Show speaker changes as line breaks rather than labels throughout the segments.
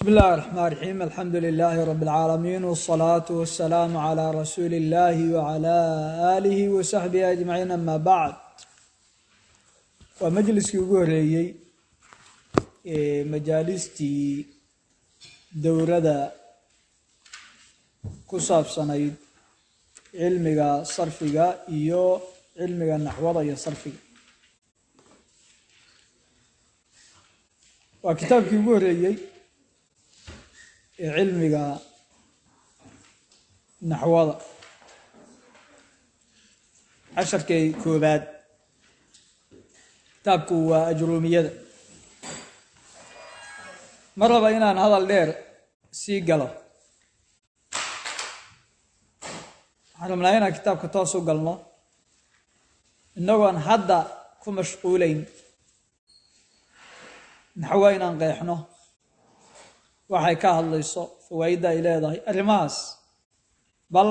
bismi illaahi raxmaan raxiim alxamdu lilaahi rabi alcaalamiin wsalaatu wasalaamu calaa rasuuli illaahi wacalaa aalihi wa saxbihi ajmaciin amaa bacd waa majliskii ugu horeeyey ee majaalistii dowrada ku saabsanayd cilmiga sarfiga iyo cilmiga naxwada iyo sarfiga. Waa kitaabkii ugu horeeyey ee cilmiga naxwada. Casharkay koobaad. Kitaabku waa ajruumiyada ma raba inaan hadal dheer sii galo? Waxaan rabnaa inaan kitaabka toos u galno innagoon hadda ku mashquulayn. Naxwo inaan qeexno waxay ka hadlayso fawaaidda ay leedahay. Arrimahaas bal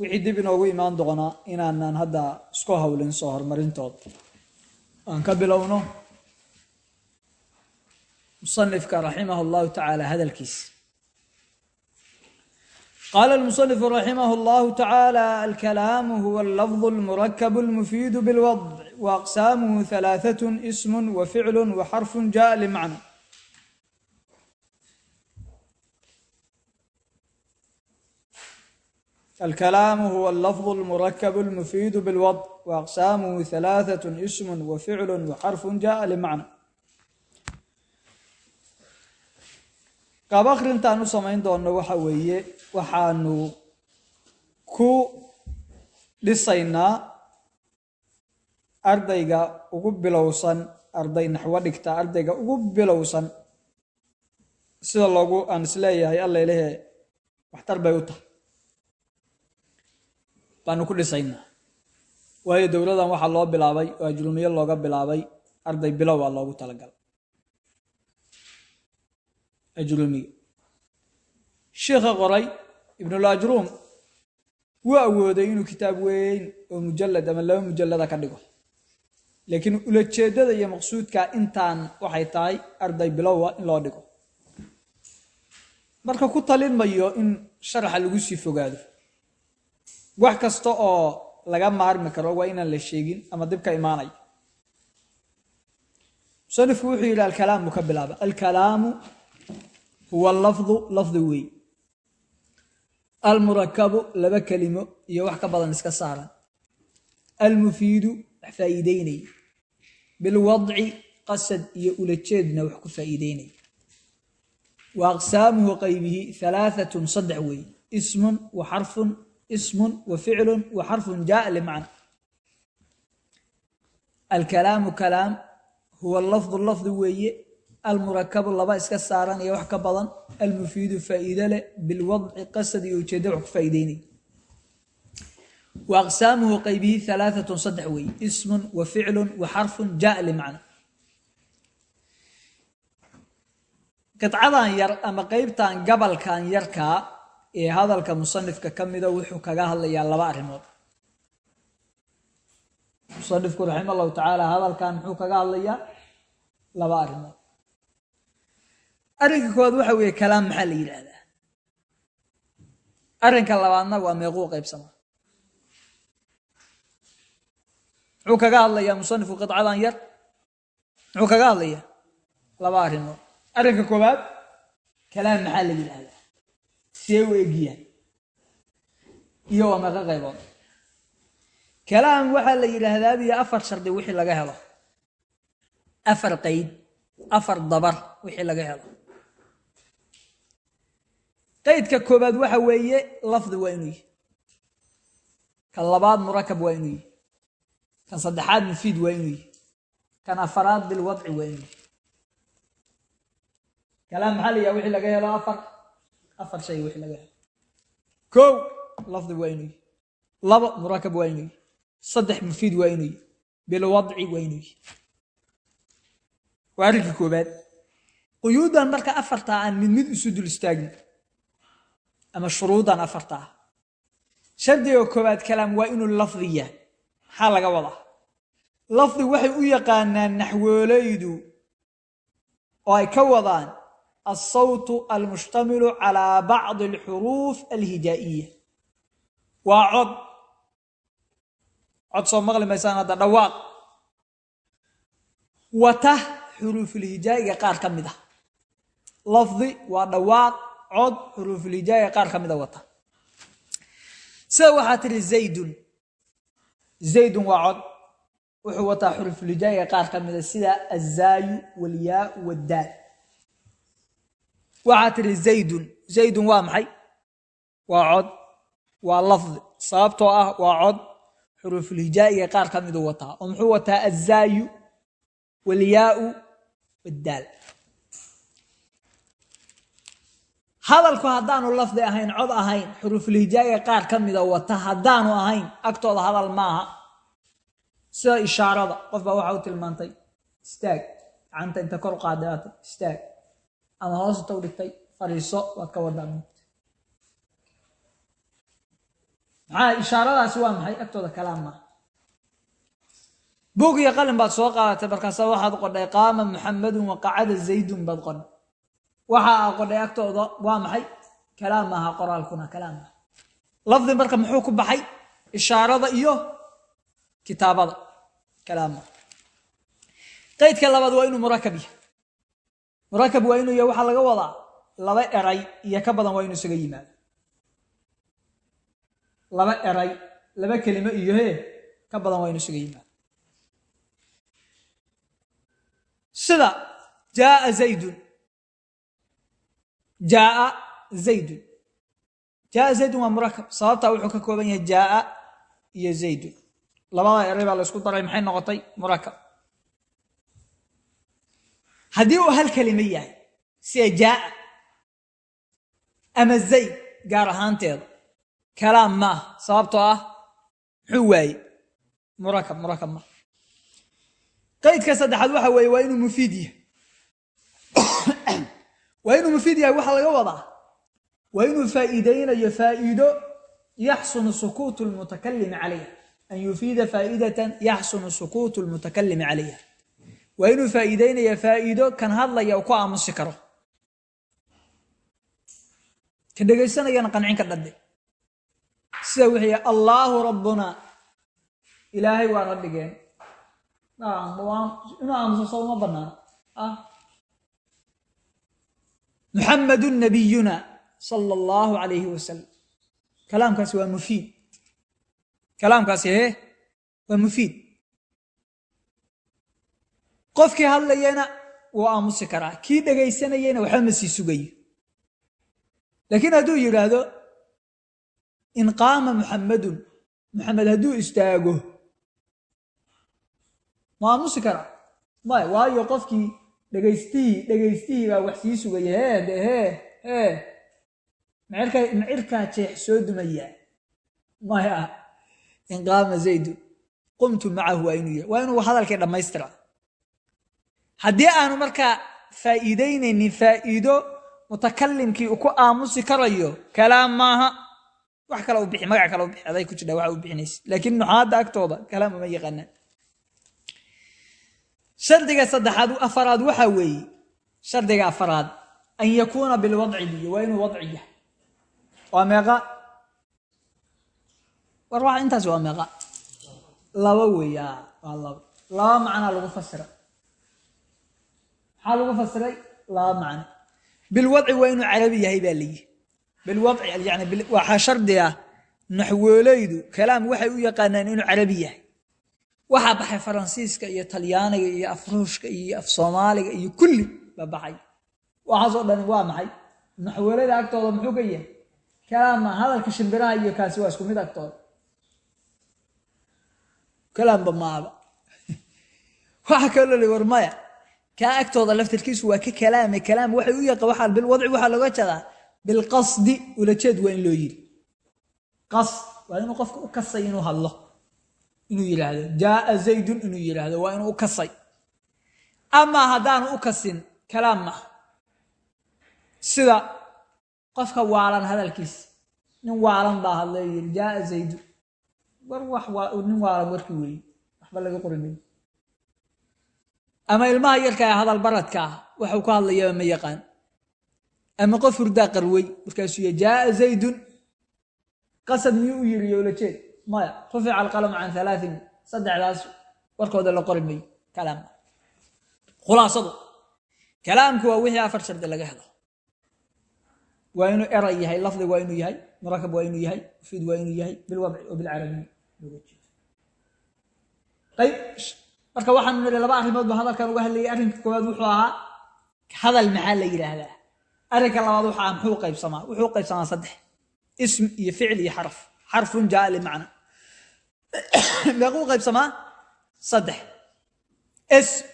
wixii dib inoogu imaan doonaa inaanaan hadda isku hawlin soo horumarintooda aan ka bilowno musanifka raximah allahu tacaala hadalkiisa qaala almusanifu raximah allahu tacaala alkalaamu huwa allafdu almurakabu almufiidu bilwadc wa aqsaamuhu halaaatun ismun wa ficlun wa xarfun jaa limacna الكلام هو اللفظ المركب المفيد بالوضع وأقسامه ثلاثة اسم وفعل وحرف جاء لمعنى qaab akhrintaan u samayn doonno waxa weeye waxaanu ku dhisaynaa ardayga ugu bilowsan arday naxwo dhigta ardayga ugu bilowsan sida loogu aan isleeyahay alla ilahe waxtar bay u tahay baanu ku dhisaynaa. Waayo dowladan waxaa loo bilaabay oo ajruumiye looga bilaabay arday bilow baa loogu talagalay. Ajruumiga sheikha qoray ibnul ajruum wuu awooday inuu kitaab weyn oo mujalad ama laba mujallada ka dhigo. Laakiin ulajeedada iyo maqsuudka intaan waxay tahay arday bilowa in loo dhigo. Marka ku talin mayo in sharaxa lagu sii fogaado wax kasta oo laga maarmi karo waa inaan la sheegin ama dib ka imaanaya musanifku wuxuu yidhi alkalaamu ka bilaaba. Alkalaamu huwa lafdu lafdi wey almurakabu laba kelimo iyo wax ka badan iska saaran. Almufiidu wax faa'iideynaya bilwadci qasad iyo ulajeedna wax ku faa'iideynaya wa aqsaamuhu qaybihi halaaatun saddex wey ismun wa xarfun ism waficlu waxarfu jaء limacna alkalaamu kalaam huwa lafdu lafdi weeye almurakabu laba iska saaran iyo wax ka badan. Almufiidu faa'iide leh bilwadci qasad iyo ujeeda wax ku faa'ideynaya wa aqsaamuhu qaybihi halaaatun saddex weeye ismun wa ficlu wa xarfu jaء limacna qidcadan yar ama qeybtan gabalkan yarkaa ee hadalka musanifka ka mida wuxuu kaga hadlayaa laba arrimood. Musanifku raxima allahu tacaala hadalkan muxuu kaga hadlayaa laba arrimood. Arrinka koowaad waxa weeye kalaam maxaa la yidhaahdaa? Arrinka labaadna waa meequu qaybsama muxuu kaga hadlayaa musanifku qidcadan yar. Muxuu kaga hadlayaa laba arrimood. Arrinka koowaad kalaam maxaa la yidhaahdaa see u egyahay iyo waa meeqo qaybood kalaam waxaa la yidhaahdaa biyo afar shardi wixii laga helo. Afar qeyd afar dabar wixii laga helo. Qeydka koobaad waxa weeye lafdi waa inuu yihi kan labaad murakab waa inuu yihi kan saddexaad mufiid waa inuu yihi kan afaraad bilwadci waa inuu yihi kalaam maxaa la yidhaha wixii laga helo afar afar shay wixii laga helo kow lafdi waa inuu yihi labo murakab waa inuu yihi saddex mufiid waa inuu yihi bilwadci waa inuu yihi waa arrinka koobaad quyuudan marka afartaa aan mid mid isu dul istaagin ama shuruudan afartaa shardiga koobaad kalaam waa inuu lafdi yahay. Maxaa laga wadaa? Lafdi waxay u yaqaanaan naxwooleydu oo ay ka wadaan alsawtu almushtamilu calaa bacdi alxuruuf alhijaa'iya waa cod. cod soo maqli maysaan hadda dhawaaq wata xuruufulhijaa'iga qaar ka mid ah. lafdi waa dhawaaq cod xuruufulhijaa'iga qaar ka mida wata. sida waxaa tihi zaydun. zaydun waa cod. wuxuu wataa waxaa tihi zaydun. Zaydun waa maxay? Waa cod. Waa lafdi. Sababtoo ah waa cod. Xuruufulhijaa'iga qaar ka miduu wataa. Oo muxuu wataa azaayu walyaau waddaal hadalku haddaanu lafdi ahayn cod ahayn xuruufulhijaa'iga qaar ka mida wata haddaanu ahayn agtooda hadal maaha. Sida ishaarada qof baa waxa u tilmaantay istaag. Gacanta inta kor qaadaatay istaag ama hoos u dhigtay fadhiiso waad ka wadaa maxaa ishaaradaasi waa maxay? Agtooda kalaam buug iyo qalin baad soo qaadatay markaasa waxaad qodhay qaama muxamadun waqacada zaydun baad qodhay. Waxa aa qodhay agtooda waa maxay? Kalaam maaha qoraalkuna kalaam lafdi marka muxuu ku baxay? Ishaarada iyo kitaabada. Kalaam maaha labaad waa inuu murakab yahay murakab waa inuu yahay waxaa laga wadaa laba eray iyo ka badan waa inuu isaga yimaado laba eray laba kelimo iyo hee ka badan waa inu isaga yimaado sida jaaa zaydun. Jaaa zaydun. Jaaa zaydun waa murakab sababtaa wuxuu ka kooban yahay jaaa iyo zaydun. Labada eray baa la ysku daray maxay noqotay? Murakab haddii uu hal kelimo yahay sida jaaa ama zayd gaar ahaanteeda kalaam maaha sababtoo ah muxuu waaye murakab murakab maaha qaydka saddexaad waxa weeye waa inuu mufiid yahay. Waa inuu mufiid yahay waxaa laga wadaa. Waa inuu faa'iideynayo faa'iido yaxsunu sukuutu lmutakalimi calayha. An yufiida faa'idatan yaxsunu sukuutu lmutakalimi calayha waa inuu faa'iideynaya faa'iido kan hadlaya ku aamusi karo. Ka dhegaysanayana qancin ka dhadhe. Sida wixii allaahu rabbuna ilaahay waana dhigeen inuu aamuso soo uma banaana ah. Muxamadun nabiyuna sala allahu calayhi wasalam kalaamkaasi waa mufiid. Kalaamkaasi hee waa mufiid qofkii hadlayana wuu aamusi karaa. Kii dhegaysanayana waxba ma sii sugayo laakiin hadduu yidhaahdo in qaama muxamadun muxamed hadduu istaago ma aamusi karaa. May waayo qofkii dhegaystihii dhegaystihii baa wax sii sugaya hee de hee hee macirkaa macirkaa jeex soo dumayaa maya in qaama zaydun qumtu macahu waa inuu yahay waa inuu hadalkii dhammaystira haddii aanu markaa faa'iideynaynin faa'iido mutakalimkii uu ku aamusi karayo kalaam maaha. Wax kale bixi magac kale bixi aday ku jidha waxa u bixinaysa laakiin nuxaadda agtooda kalaam uma yaqaanaan shardiga saddexaad afaraad waxaa weeye shardiga afaraad an yakuuna bilwadci biyo waa inuu wadci yahay. Waa meeqa? War intaas waa meeqa. Laba weeya waa laba. Laba macnaa lagu fasira maxaa lagu fasiray laba macno. Bilwadci waa inuu carabi yahay baa layihi bilwadci waxaa shardi ah kalaam waxay u yaqaanaan inuu carabi yahay. Waxaa baxay faransiiska iyo talyaaniga iyo afruushka iyo af soomaaliga iyo kulli baa baxay. Waxaasoo dhani waa maxay? Naxwoolada agtooda muxuu ka yahay? Kalaama hadalka shimbiraha iyo kaasi waa isku mid agtooda. Kalaamba maaba waxaa kaloo li war maya kaa agtooda laftarkiisu waa ka kalaame kalaam waxay u yaqa waxaa bilwadci waxaa looga jeedaa bilqasdi ulajeed waa in loo yiri qasd waa inuu qofka u kasay inuu hadlo inuu yidhaahdo jaaa zaydun inuu yidhaahdo waa inuu u kasay. Amaa haddaanu u kasin kalaam maaha sida qofka waalan hadalkiisa nin waalan baa hadlay yiri jaaa zaydun. War wax nin waalan warkii weeye waxba laga qori mayo ama ilmaha yarka ee hadal baradka ah waxuu ka hadlayaba ma yaqaan. Ama qof hurdaa qarwey markaasuu ya jaaa zaydun. Qasad miyuu u yiri yoola maya rufica alqalamu can halaatin saddexdaas warkooda la qori mayo kalaam. Khulaasadu kalaamku waa wixii afar shardi laga helo. Waa inuu eray yahay lafdi waa inuu yahay murakab waa inuu yahay mufiid waa inuu yahay bilwadci oo bilcarabiy looga marka waxaanu nidhi laba arrimood ba hadalkan uga hadlayay. Arrinka koowaad wuxuu ahaa hadal maxaa la yidhaahdaa arrinka labaad waxaa muxuu qaybsamaa wuxuu qaybsamaa saddex. Ism iyo ficil iyo xaraf. Xarfun jaa limacna meequu qaybsamaa? Saddex.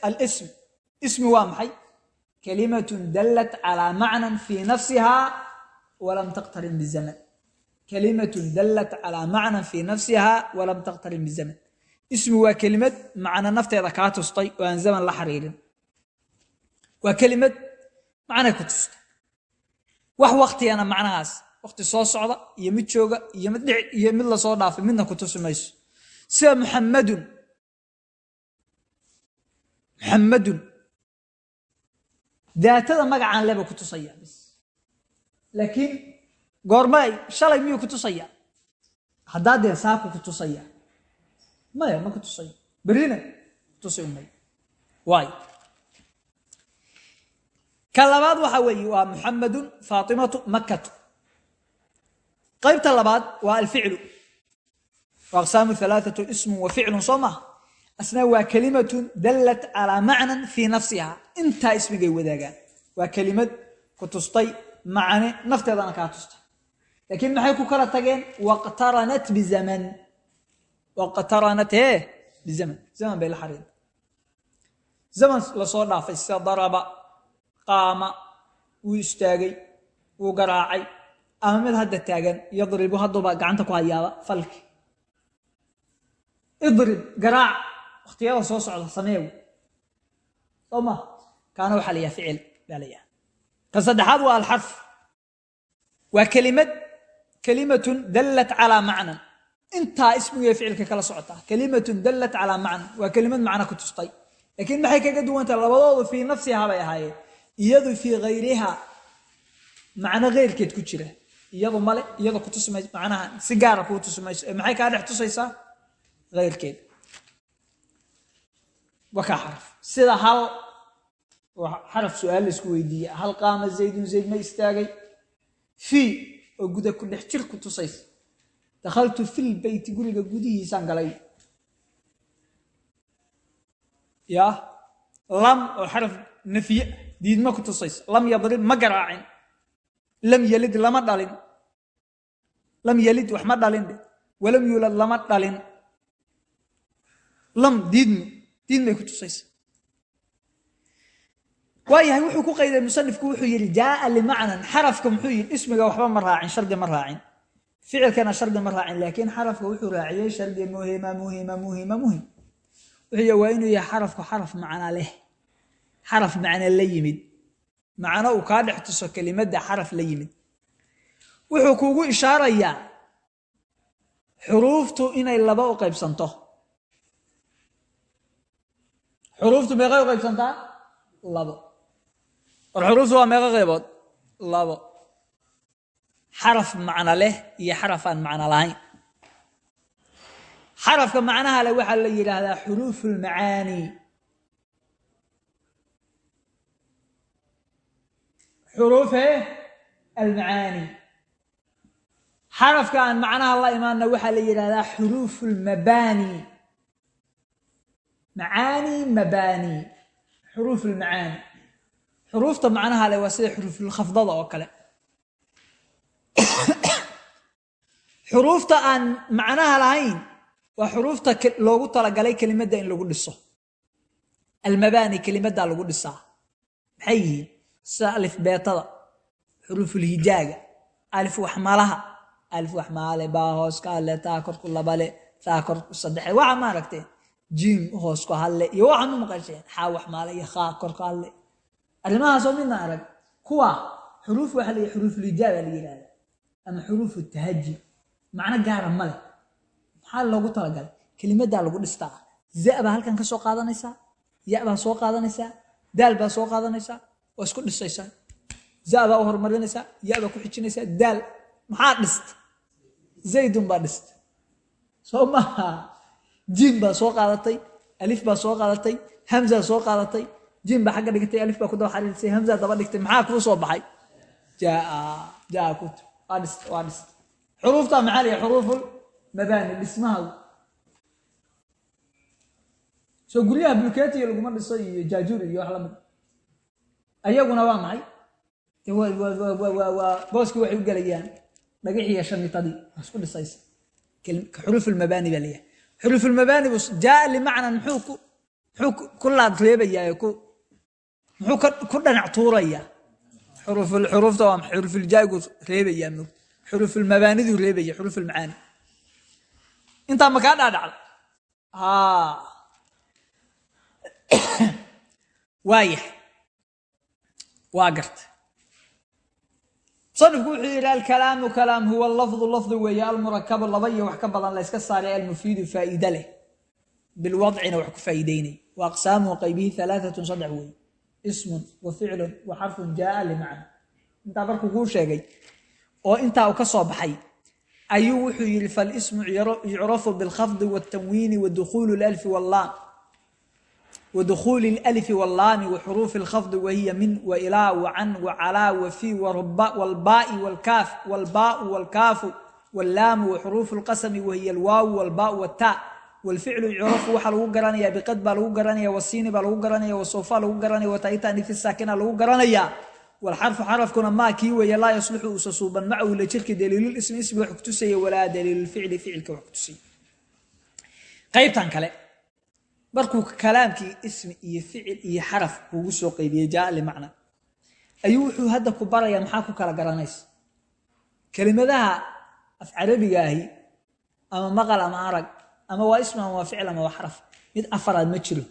Alism ismi waa maxay? Kalimatun dallat calaa macnan fii nafsiha walam taqtarin bizaman. Kalimatun dallat calaa macnan fii nafsiha walam taqtarin bizaman ismi waa kelimad macno nafteeda kaa tustay oo aan zaman la xiriirin. Waa kelimad macnay ku tustay. Wax waktigana macnahaas wakti soo socda iyo mid jooga iyo mid dhic iyo mid la soo dhaafay midna ku tusi mayso. Sida muxammadun muxammadun daatada magacaan leba ku tusaya bis laakiin goormay shalay miyuu ku tusaya? Haddaa dee saaku ku tusaya maya ma ku tusayo berina kutusi umay waay ka waxa weeye waa muxamadun faatimatu makatu qaybta labaad waa alficlu. Aqsaamu halaathatu ismun wa ficlun soo maha asna waa dallat calaa macnan fii nafsiha. Intaa ismigay wadaagaan. Waa kelimad ku tustay nafteedana kaa tustay laakiin maxay ku kala tageen? Waqtaranat bizaman waqtaranat hee bizaman zaman bay la xariirta zaman la soo dhaafay sida daraba qaama wuu istaagay wuu garaacay ama mid hadda taagan yadribu hadduuba gacanta ku hayaaba falki idrib garaac wakhtiyada soo socda sameew soo ma kaana waxaa la yaha ficil baa la yaha ka saddexaad waa intaa ismiga ficilka kala socotaa. Kalimatun dallat calaa macnan waa kelimad macno ku tustay. Laakiin maxay kaga duwantaha labadoodu fii nafsiha bay ahaayeen. Iyadu fii hayriha macno keyrkeed ku jira. Iyadu male iyadu kutusi mayso macnaha si gaara kuu tusi mayso ee maxay kaa dhex tusaysaa? Heyrkeed waa xaraf. Sida hal xaraf su'aal la isku weydiiya hal qaama zaydun zayd ma istaagay. Fii oo guda ku dhex jir ku tusaysa dakhaltu fil beyti guriga gudihiisaan galay ya lam oo xaraf nafiye diidma ku tusaysa lam yadrib ma garaacin lam yalid lama dhalin lam yalid wax ma dhalin walam yuulad lama dhalin lam diidmo diidmay ku tusaysa waayahay wuxuu ku qayday musanifku wuxuu yidhi jaaa limacnan xarafka muxuu yidhi ismiga waxba ma raacin shardi ma raacin ficilkana shardi ma raacin laakiin xarafka wuxuu raaciyey shardi muhima muhima muhima muhiim. Wuxuu waa inuu yahay xarafku xaraf macna leh. Xaraf macno la yimid. Macno uu kaa dhex tuso kelimadda xaraf la yimid. Wuxuu kuugu ishaarayaa xuruuftu inay laba u qaybsanto. Xuruuftu meeqay u qaybsantaa? Labo. War waa meeqo qaybood? Labo xaraf macno leh iyo xaraf aan macno lahayn. Xarafka macnaha leh waxaa la yidhaahdaa xuruufu lmacaani xuruufe almacaani. Xarafka aan macnaha la imaanna waxaa la yidhahdaa xuruufu lmabaani macaani mabaani. Xuruuf xuruufta macnaha leh waa sida xuruufulkhafdada oo kale xuruufta aan macnaha lahayn waa xuruufta loogu talagalay kelimadda in lagu dhiso. Almabaani kelimaddaa lagu dhisaa maxay yihiin? Sida alif beetada xuruufulhijaaga alif waxmalaha alif waxmaale baa hoos ka hadle taa korku labale taa korku saddexe. Waxa maaragteen jiim hoos ku hadle iyo waxa ma maqasheen xaa waxmaale iyo khaa kor ka hadle. Arrimahaasoo midna arag kuwa xuruuf waxa la xuruufulhijaaga la yidhahda ama xuruufu tahaji macno gaara ma leh. Maxaa loogu talagalay? Kelimaddaa lagu dhistaa. Za baa halkan ka soo qaadanaysaa? Ya baa soo qaadanaysaa? Daal baa soo qaadanaysaa? Waa isku dhisaysaa? Zadaa u horumarinaysaa yabaa ku xijinaysaa daal maxaa dhist? Zaydun baa dhist. Soo maaha jiim baa soo qaadatay. Alif baa soo qaadatay. Hamza soo qaadatay. Jiim baa xagga dhigtay. Alif baa ku daba xariirisay hamza daba dhigtay. Maxaa kuu soo baxay? Jaa jaa kut waa dhist waa dhist xuruufta maxaa la yahay xuruuful mabaani dhismaha soo guryaha bulketiya laguma dhiso iyo jaajuuri iyo wax la mid ayaguna waa maxay? Waa waxay u gelayaan dhagaxiiyo shamiitadii isku dhisaysa. Xuruuf lmabaani baa leeyahay xuruuf lmabaani buu jaa limacnan muxuu ku muxuu ku laad reebayaa ku muxuu ku dhanac tuurayaa xuruufta waa xuruufuljaaigu reebayaa mog xuruufulmabaaniduu reebaya xuruufulmacaani intaa makaa dhaadhacda? Waayahay waa garta. Musanifku wuxuu yidhi alkalaamu kalaam huwa lafdu weeye almurakabu laba iyo wax ka badan layska saaray almufiidu faa'iide leh. Bilwadcina wax ku faa'iideynay wa aqsaamuhu qaybihi alaaatun saddex weeye ismun wa ficlun wa xarfun jaaa limacna intaa markuu kuu sheegay oo intaa uu ka soo baxay ayuu wuxuu yidhi falismu yucrafu bilkhafdi wاtanwiini wadukhuuli اlalfi wallaam ودخول الألف واللام وحروف الخفض وهي من وإلى وعن وعلى وفي ورباء والباء والكاف والباء والكاف واللام وحروف القسم وهي الواو والباء والتاء والفعل يعرف وحا لو غرانيا بقد با لو غرانيا والسين با لو غرانيا والصوفا لو غرانيا walxarfu xarafkuna maa kii weeye laa yaslixu uusa suuban macahu la jirka daliilul ismi ismi wax kutusaya walaa daliilulficli ficilka wax kutusaya qaybtan kale markuu kalaamkii ismi iyo ficil iyo xaraf kuugu soo qaybiyey jaa limacna ayuu wuxuu hadda ku barayaa maxaa ku kala garanaysa kelimadaha af carabiga ahi ama maqal ama arag ama waa ismi ama waa ficil ama waa xaraf mid afaraad ma jiro.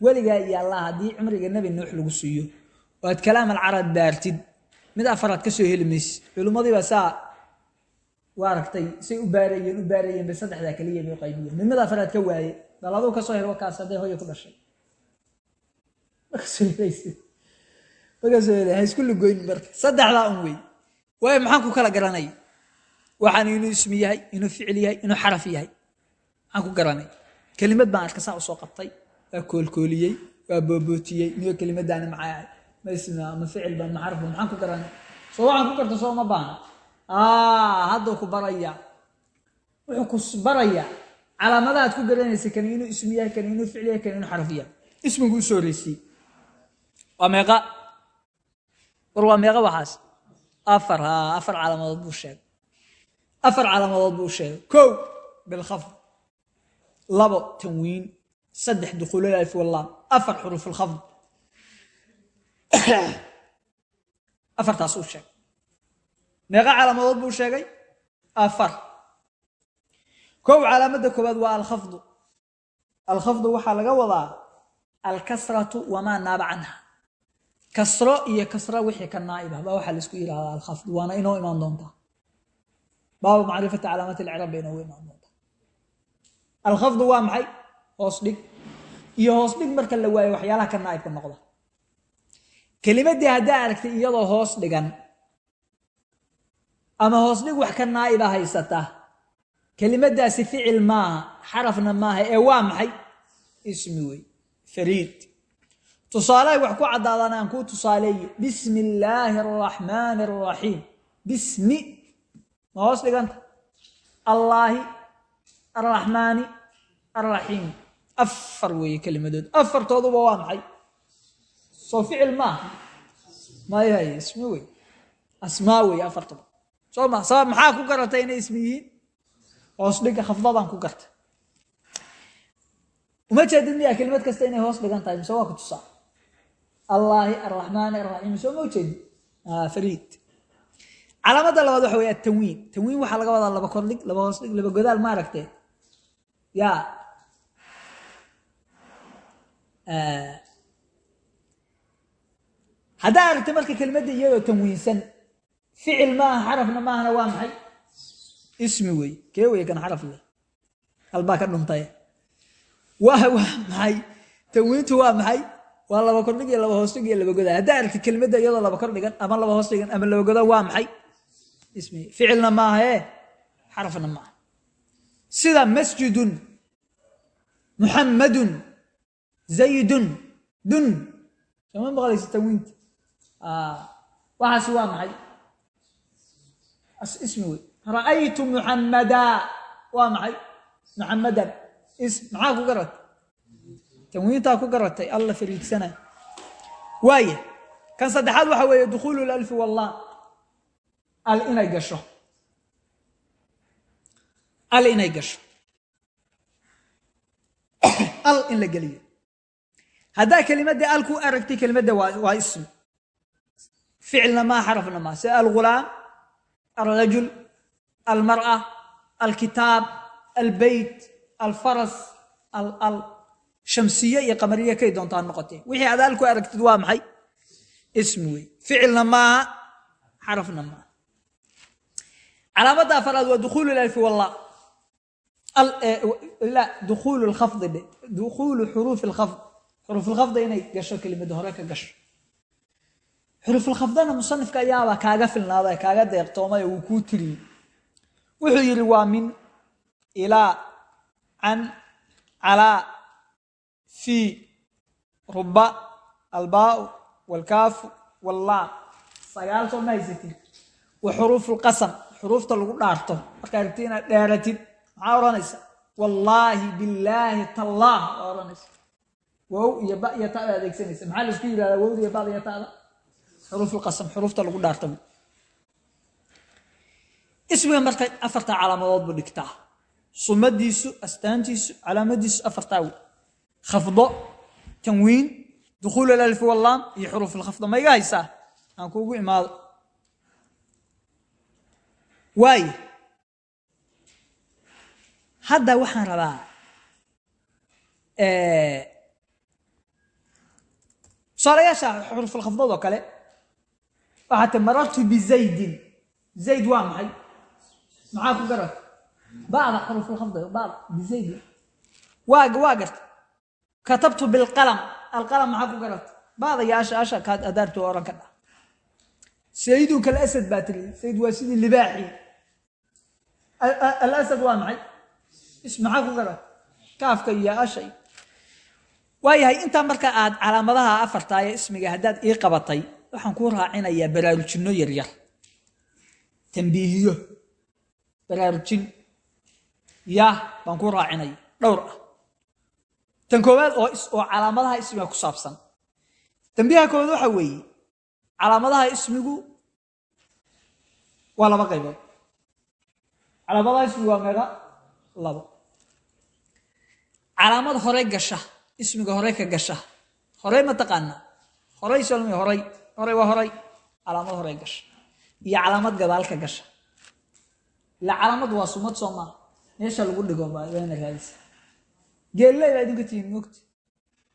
Weligaa iyo allah haddii cimriga lagu siiyo oo aad kalaam alcarab baartid mid afaraad ka soo heli saa waa aragtay say u baarayeen u baarayeen bay saddexdaa keliya bay qaybiyeen. Mid mid afaraad ka waaye bal ka soo hel wakaas hadday hooya ku dhashay. Makasoo hel ha marka. Saddexdaa un wey. Waayo maxaan ku kala garanay? Waxaan inuu ismi yahay inuu ficil yahay inuu xaraf yahay. Maxaan ku garanay? Kelimad baan arka saa u soo qabtay. Waa koolkooliyey waa boobootiyey niyo kelimadaani maxay ahay ma ismi ma ficil ba ma xaraf ba maxaan ku garanay soo waxaan ku garta soo ma baahna hadduu ku baraya. Wuxuu ku barayaa calaamadahaad ku garanaysa kan inuu ismi yahay kan inuu ficil yahay kan inuu xaraf yahay. Ismigu u soo horeysiye waa meeqa? War waa meeqa waxaas? Afar ha afar calaamadood buu sheegay. Afar calaamadood buu sheegay. Kow bilkhafd labo tanwiin. Saddex dukhuulal alf wallaam afar xuruuf alkhafd afartaas uu sheegay. Meeqa calaamadood buu sheegay? Afar. Kow calaamadda koowaad waa alkhafdu. Alkhafdu waxaa laga wadaa alkasratu wamaa naaba canha. Kasro iyo kasro wixii ka naa'ibah baa waxaa la isku yidhahdaa alkhafdu. Waana inoo imaan doontaa. Baabu macrifati calaamati alciraab bay inoogu imaan doontaa. Alkhafdu waa maxay? Hoos dhig. Iyo hoos dhig marka la waayo waxyaalaha ka naa'ibka noqda kelimaddii haddaa aragtay iyadoo hoos dhigan. Ama hoos dhig wax ka naa'iba haysata. Kelimadaasi ficil maaha xarafna maaha ee waa maxay? Ismi wey fariid. Tusaalehay wax ku caddaadaan aan kuu tusaaleeyo bismi illaahi araxmaani araxiim bismi. Ma hoos dhiganta allaahi arraxmaani arraxiim afar weeye kelimadood afartooduba waa maxay soo ficil maaha mayahay ismi wey. Asmaa weeye afartuba soo ma sabab maxaa ku garatay inay ismi yihiin? Hoos dhiga khafdadaan ku garta. Uma jeedid miyaa kelimad kasta inay hoos dhigan tahay mise waa ku tusaa? Allaahi arraxmaani arraxiim mise uma jeedid fariid. Calaamadda labaad waxa wey atanwiin tanwiin waxaa laga wadaa laba kordhig laba hoos dhig laba godaal ma aragtee yaa haddaa aragtay marka kelimadda iyadoo tanwiinsan ficil maaha xarafna maahana waa maxay? Ismi wey. Kee wey kan xaraf leh? Halbaa ka dhuntay. Waa maxay? Tanwiintu waa maxay? Waa laba kordhig iyo laba hoosdhig iyo laba goda haddaa aragti kelimadda iyadoo laba kordhigan ama laba hoos dhigan ama laba goda waa maxay? Ismi. Ficilna maaha ee? Xarafna maaha. Sida masjidun muxammadun zaydun dun. Sooma waxaasi waa maxay? Ismi wey. Ra'aytu muxammada waa maxay? Muxammadan ism maxaa ku garatay tanwiintaa ku garatay. Alla fariidsana waaya kan saddexaad waxa weeye dukhuulu lalfi wallah. Al inay gasho. Al inay gasho. Al in la geliyo. Haddaa kelimadda al ku aragtay kelimadda waa ismi ficilna maa xarafna maa sida algulaam alrajul almar'a alkitaab albeyt alfaras al shamsiye iyo qamariye kay doontaa noqotee wixii aad al ku aragtid waa maxay ismi wey ficilna maaha xarafna maaha calaamadda afaraad waa dukhuulu lalfi wallah la dukhuulu lkhafdi dhe dukhuulu xuruufi lkhafd xuruufulkhafda inay gasho kelimada hore ka gasho xuruufulkhafdana musanifka ayaaba kaaga filnaaday kaaga deeqtoomay wuu kuu tiriyey wuxuu yidhi waa min ilaa can calaa fi ruba albaau walkaafu wallaam sagaal soo ma haysatid. Wa xuruufu lqasam xuruufta lagu dhaarto. Markaa rabti inaad dheeratid maxaa odhanaysa? Wallaahi billaahi tallaah waa odhanaysa? Wow iyo ba iyo tada adeegsanaysa. Maxaa la isku yidhahdaa wowda iyo bada iyo tada xuruufu lqasam xuruufta lagu dhaarto. Ismiga marka afartaa calaamadood buu dhigtaa. Sumadiisu astaantiisu calaamadiisu afartaa khafdo tanwiin dukhuul alalfi wallaam iyo xuruuf lkhafdo ma iga haysaa aan kuugu imaado. Waayo hadda waxaan rabaa tusaalayaasha xuruufulkhafdad oo kale waxaa ti marartu bizaydin zayd waa maxay maxaa ku garata bacda xuruufulkhafda bacda bizaydin waa garta katabtu bilqalam alqalam maxaa ku garata bacda iyo asha asha kaad adaartu oran ka dha saydun kalasad baa tiri sayd waa sidii libaaxii alasad waa maxay maxaa ku garata kaafka iyo asha waayahay intaa marka aad calaamadaha afartaa ee ismiga haddaad ii qabatay waxaan kuu raacinayaa baraarujinno yaryar tambiihiyo baraarujin yah baan kuu raacinaya dhowr ah. Tan koowaad oo calaamadaha ismiga ku saabsan. Tambiiha koowaad waxa weeye calaamadaha ismigu waa laba qaybood. Calaamadaha ismigu waa meeqa labo. Calaamad hore gasha ismiga hore ka gasha. Horey ma taqaanaa? Horey solmi horey horey waa horey calaamad horey gasha. Iyo calaamad gadaal ka gasha. Ila calaamad waa sumad soo maa meesha lagu dhigo baana raadisa geelley baa idinka tihiin mogta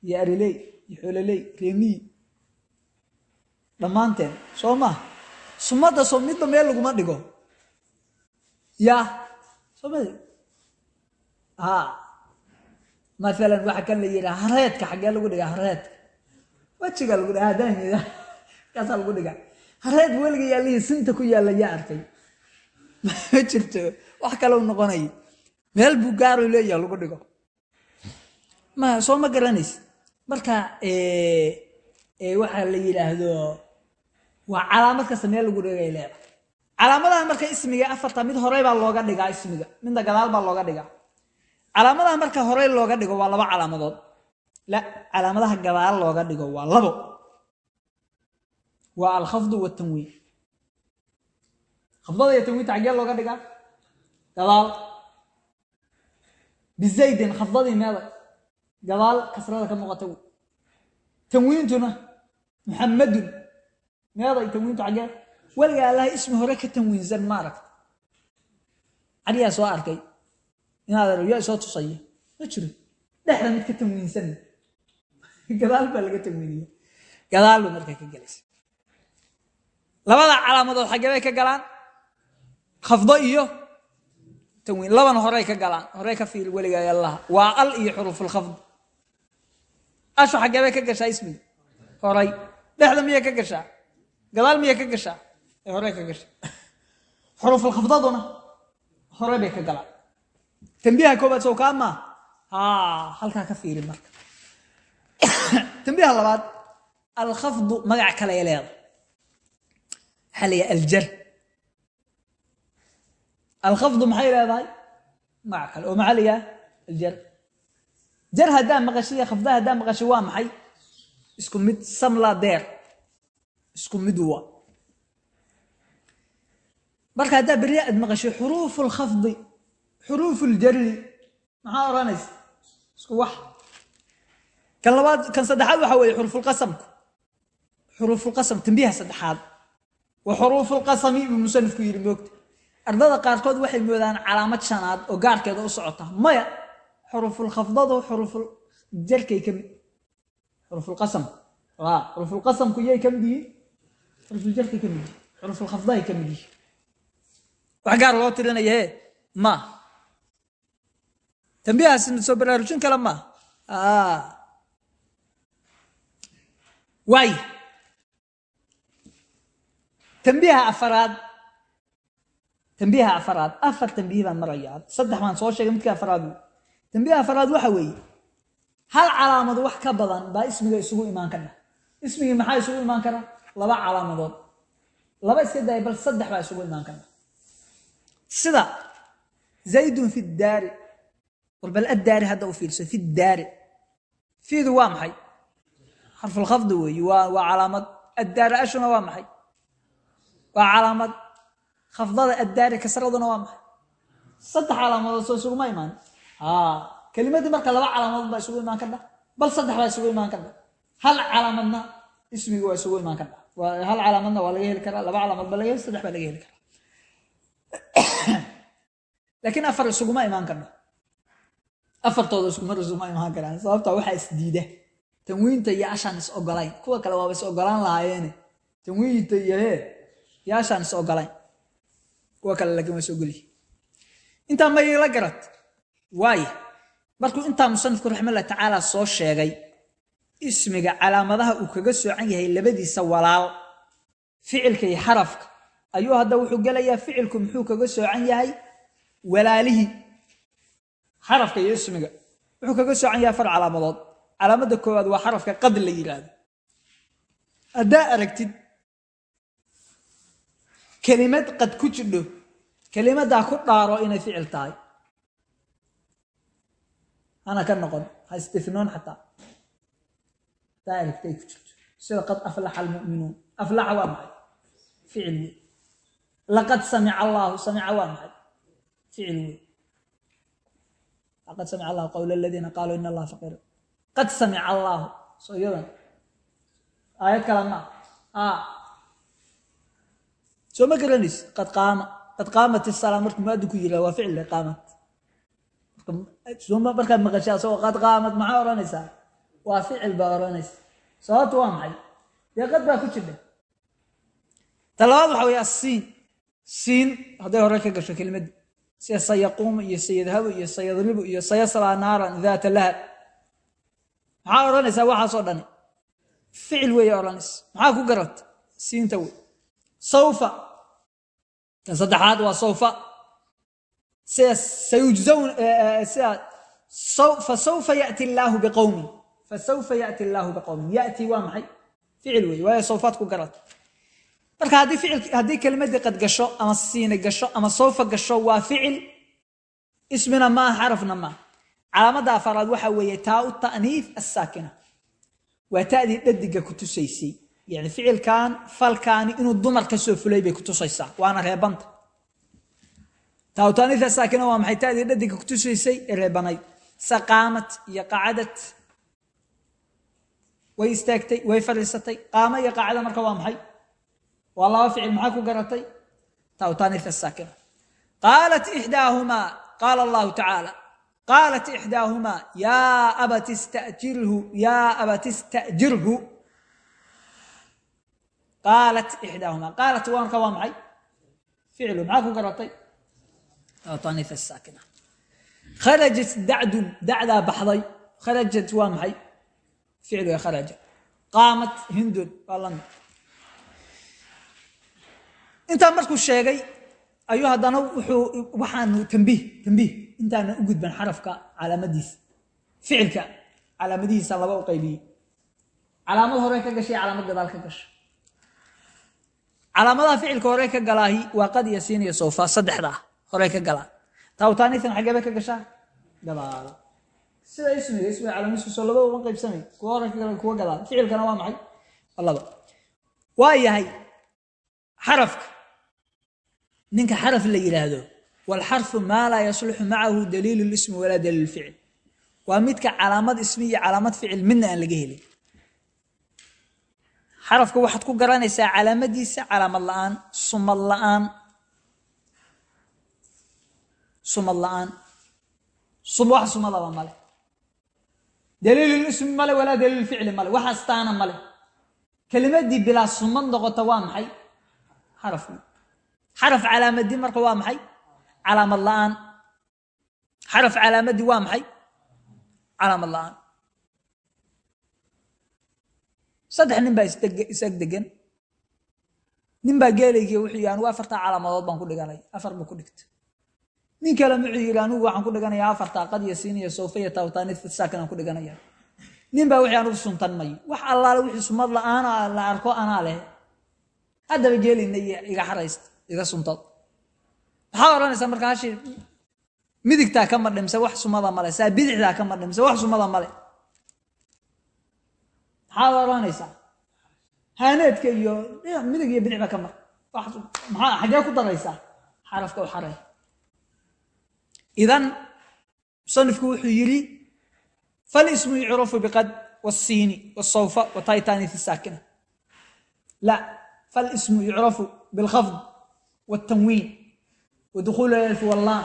iyo ariley iyo xoololey reemiyi dhammaanteen soo maa sumadda soo midba meel laguma dhigo. Ya soo ma ha maalan waxaa kan la yidhaha hareedka xaggee lagu dhigaa hareedka. Wejiga lagu dhiga daamida kaasaa lagu dhigaa. Hareed weliga yaallihii sinta ku yaalla yaa arkay. Ma jirto wax kalau noqonay. Meel buu gaaro leeyaha lagu dhigo. Soo ma garanaysa marka waxaa la yidhaahdo waa calaamad kasta meel lagu dhigay leedahay. Calaamadaha marka ismiga afarta mid horey baa looga dhigaa ismiga. Midna gadaal baa looga dhigaa. Calaamadaha marka horey looga dhigo waa laba calaamadood. La calaamadaha gadaal looga dhigo waa labo waa alkhafdu watanwiin khafdada iyo tanwiinta xaggee looga dhigaa? Gadaal. Bizaydin khafdadii meeday gadaal kasrada ka muuqata wey tanwiintuna muxammadun meeday tanwiintu xaggee? Weliga allaha ismi hore ka tanwiinsan ma aragta cariyaa soo arkay. Inaad yaa soo tusaya ma jiro. Dhexda mid ka tanwiinsan gadaal baa laga tanwiiniya gadaal ba markaa ka gelaysa labada calaamadood xaggee bay ka galaan? Khafdo iyo tanwiin. Labana horey ka galaan. Horey ka fiil weligaa allaha waa al iyo xuruufulkhafd ashu xaggee bay ka gashaa ismiga horay dhexda miyay ka gashaa? Gadaal miyay ka gashaa? Ee horey ka gashaa. Xurufulkhafdaduna hore bay ka galaan. Tambiiha koobaad sow kaa maa ha halkaa ka fiiri marka. Tambiiha labaad alkhafdu magac kale ay leedahay waxaa la yidhaha aljar alkhafdu maxay leedahay? Magac oo maxaa la aljar jar haddaa maqashiya khafda haddaa maqashi waa maxay? Isku mid samla deer. Isku mid wa. Marka haddaa berri aad maqasho xuruufu lkhafdi xuruufu ljarri maxaa odhanaysa isku wax. Kan labaad kan saddexaad waxaa weeye xurufulqasamku xurufulqasam tambiiha saddexaad wa xuruufulqasami buu musanifku yidhi moogta ardada qaarkood waxay moodaan calaamad shanaad oo gaarkeeda u socota. Maya xurufulkhafdadu xuruful jarkay ka mid. Xurufulqasam waa xurufulqasamku yay ka mid yihiin? Xurufuljarkay ka mid yihiin. Xurufulkhafdahay ka mid yihiin. Wax gaar loo tirinaya he ma. Tambiihaas soo baraarujin kale ma. Waay tambiiha afaraad. Tambiiha afaraad. Afar tambiih baan marayaa. Saddex baan soo sheegay midka afaraad. Tambiiha afaraad waxa weeye hal calaamad wax ka badan baa ismiga isugu imaan kara ismigii maxaa isugu imaan kara laba calaamadood. Laba iska daya bal saddex baa isugu imaan kara sida zaydun fi daari war addaari hadda u fiirso fi daari fiidu waa maxay? Xarfulkhafdi weeye waa waa calaamad. Addaari ashuna waa maxay waa calaamad khafdada addaari kasraduna waa maxay? Saddex calaamadood soo isuguma imaan. Kelimadii marka laba calaamadood baa isugu imaan kardha bal saddex baa isugu imaan kardha hal calaamadna ismiga waa isugu imaan kardha hal calaamadna waa laga heli karaa laba calaamad baa laga heli saddex baa laga heli karaa. Laakiin afar isuguma imaan karno afartooda iskumar isuguma imaan karaan sababta waxaa isdiida tanwiinta iyo ashaan is ogolayn. Kuwa kale waaba is ogolaan lahaayeene tanwiinta iyo hee iyo ashaan is ogolayn kuwa kale laakiin waa is intaa ma iila garat waaye markuu intaa musanifku raximahullah tacaala soo sheegay ismiga calaamadaha uu kaga soocan yahay labadiisa walaal ficilka iyo xarafka ayuu hadda wuxuu gelayaa ficilku muxuu kaga soocan yahay? Walaalihii xarafka iyo ismiga. Wuxuu kaga soocan yahay afar calaamadood. Calaamadda koowaad waa xarafka qad la yidhaahdo haddaa aragtid kelimad qad ku jidho kelimaddaa ku dhaaro inay ficil tahay. Hana ka noqon ha istifnoon xataa. Haddaa aragtay ku jirto sida qad aflaxa almu'minuun. Aflaxa waa maxay? Ficil wey laqad samica allaahu samica waa maxay? Ficil wey laqad samica allahu qawla aladiina qaaluu ina allaha faqiir. Qad samica allaahu soo iyadan aayad kale ma a soo ma garanaysi qad qaama qad qaamat isalaa markuu muadinku yidhah waa ficil qaamat soma markaad maqashaa asagoo qad qaamat maxaa odhanaysaa waa ficil baa odhanaysa sababtu waa maxay? Dee qad baa ku jirta ta waxa weeye asiin siin hadday hore ka gasho kelimadii sida sayaquumu iyo sayadhabu iyo sayadribu iyo sayaslaa naaran daata lahab. Maxaa odhanaysaa waxaasoo dhani. Ficil weeye odhanaysa maxaa ku garata siinta wey sawfa kan saddexaad waa sawfa. Sida sayujzawn sida fasawfa yati illaahu biqowmin fasawfa yati illaahu biqowmin yati waa maxay? Ficil weeye waayo sawfaad ku garata marka haddii ficil haddii kelimadii qad gasho ama siina gasho ama sawfa gasho waa ficil ismina maaha xarafna maaha calaamadda afaraad waxa weeye taa u ta'niif assaakina. Waa ta'dii dhadiga ku tusaysay yani ficilkan falkaani inuu dumar ka soo fulay bay ku tusaysaa waana reebanta taa u ta'niif assaakina waa maxay ta'dii dhadiga ku tusaysay ee reebanayd saqaamat iyo qacadad way istaagtay way fadhiisatay qaama iyo qaacada marka waa maxay waa laba ficil maxaa ku garatay tawtaaniif asaakina qaalat ixdaahumaa qaala allahu tacaala qaalat ixdaahumaa yaa abat istajirhu yaa abat qaalat ixdaahumaa qaalat waanka waa maxay? Ficlu maxaa ku garatay? Tawtaaniif asaakina kharajat dacdun dacdaa baxday. Kharajat waa maxay? Ficliga kharaja. Qaamat hindun waa la mid intaa markuu sheegay ayuu haddana wuxuu waxaanu tambiih tambiih intaana u gudban xarafka calaamadiisa ficilka calaamadihiisa laba u qaybiyey. Calaamad hore ka gashay calaamad gadaal ka gasha calaamadaha ficilka hore ka galaahi waa qad iyo siin iyo sawfa saddexda hore ka galaa taawtaanisan xageeba ka gashaa? Gadaal sida ismiga ismiga calaamadiisu laba uma qaybsamay kuwa hore ka gala kuwa gadaal ficilkana waa maxay? Laba. Waa yahay xarafka. Ninka xaraf la yidhaahdo walxarfu maa laa yasluxu macahu daliilu lismi walaa daliil ficil. Waa midka calaamad ismi iyo calaamad ficil midna aan xarafka waxaad ku garanaysaa calaamadiisa calaamad la'aan sumad la'aan sumad la'aan. Wax sumadaba male daliil ismi male walaa daliil ficli male wax astaana male kelimadii bilaa sumad noqota waa maxay? Xaraf. Xaraf calaamadii marka waa maxay? Calaamad la'aan. Xaraf calaamadii waa maxay? Calaamad la'aan saddex nin baa isag degan nin baa geelaygi wuxuu yidhi anigu afartaa calaamadood baan ku dhiganaya afar buu ku dhigta nin kale wuxuu yidhi anigu waxaan ku dhiganaya afartaa qad iyo siin iyo sawfa iyo tawtaanid saakin aan ku dhiganaya. Nin baa wixii anigu suntan wax allaale wixii sumad la'aana la arko anaa leh. Haddaba geelayna iga xaraysta iga suntad maxaa odhanaysaa marka hashi midigtaa ka madhimse wax sumada male saa bidixdaa ka madhimse wax sumada male maxaad odhanaysaa haaneedka iyo midig iyo bidic ba ka mar. Xaggee ku daraysaa xarafka u xareey idan musanifku wuxuu yidhi falismu yucrafu biqad wasiini wsawfa wataitanifi saakina. La falismu yucrafu bilkhafd wاtanwiin wadukuuli alfi wallaan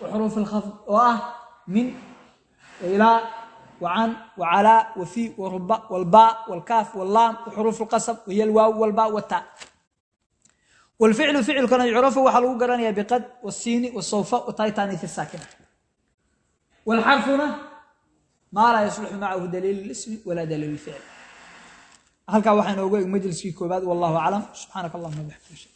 waxuruuf اlkhafd oo ah min ilaa وعن وعلى وفي ورباء والباء والكاف واللام وحروف القسم وهي الواو والباء والتاء والفعل فعل كان يعرف وحلو قرانيا بقد والسين والصوف وتايتاني في الساكنة والحرفنا ما لا يصلح معه دليل الاسم ولا دليل الفعل هل كان وحنا نوقع مجلس في كوباد والله أعلم سبحانك اللهم وبحمدك